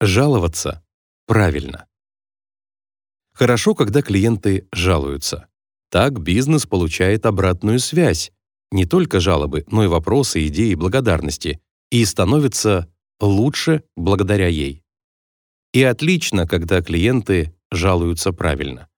Жаловаться правильно. Хорошо, когда клиенты жалуются. Так бизнес получает обратную связь, не только жалобы, но и вопросы, идеи, благодарности, и становится лучше благодаря ей. И отлично, когда клиенты жалуются правильно.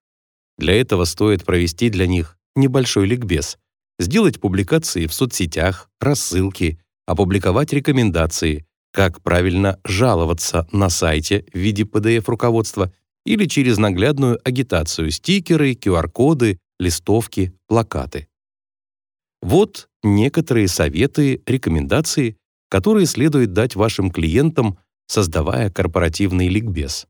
Для этого стоит провести для них небольшой ликбез, сделать публикации в соцсетях, рассылки, опубликовать рекомендации, как правильно жаловаться на сайте в виде PDF-руководства или через наглядную агитацию, стикеры, QR-коды, листовки, плакаты. Вот некоторые советы, рекомендации, которые следует дать вашим клиентам, создавая корпоративный ликбез.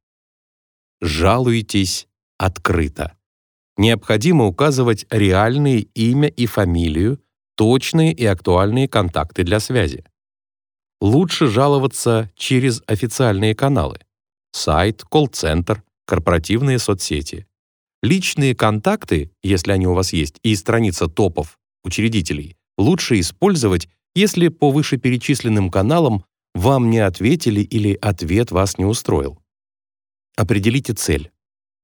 Жалуйтесь открыто. Необходимо указывать реальные имя и фамилию, точные и актуальные контакты для связи. Лучше жаловаться через официальные каналы. Сайт, колл-центр, корпоративные соцсети. Личные контакты, если они у вас есть, и страница топов учредителей лучше использовать, если по вышеперечисленным каналам вам не ответили или ответ вас не устроил. Определите цель.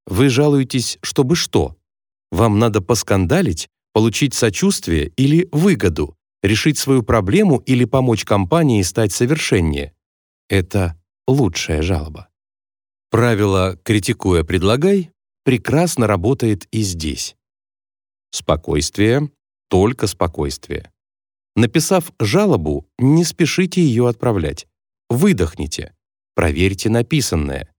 Вы жалуетесь, чтобы что? Вам надо поскандалить, получить сочувствие или выгоду, решить свою проблему или помочь компании стать совершеннее. Это лучшая жалоба. Правило «критикуя, предлагай» прекрасно работает и здесь. Спокойствие, только спокойствие. Написав жалобу, не спешите ее отправлять. Выдохните, проверьте написанное.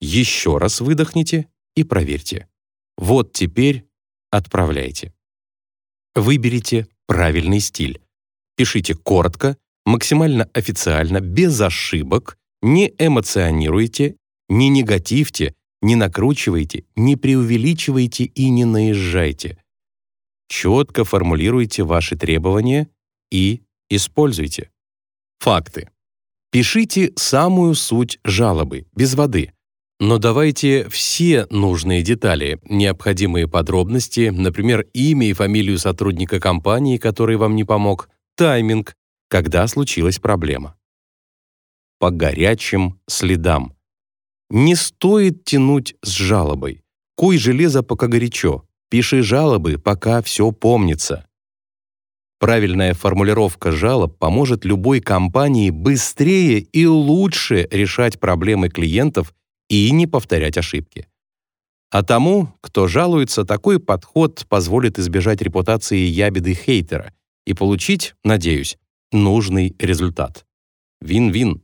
Еще раз выдохните и проверьте. Вот теперь отправляйте. Выберите правильный стиль. Пишите коротко, максимально официально, без ошибок, не эмоционируйте, не негативьте, не накручивайте, не преувеличивайте и не наезжайте. Четко формулируйте ваши требования и используйте. Факты. Пишите самую суть жалобы, без воды. Но давайте все нужные детали, необходимые подробности, например, имя и фамилию сотрудника компании, который вам не помог, тайминг, когда случилась проблема. По горячим следам. Не стоит тянуть с жалобой. Куй железо пока горячо. Пиши жалобы, пока все помнится. Правильная формулировка жалоб поможет любой компании быстрее и лучше решать проблемы клиентов и не повторять ошибки. А тому, кто жалуется, такой подход позволит избежать репутации ябеды хейтера и получить, надеюсь, нужный результат. Вин-вин.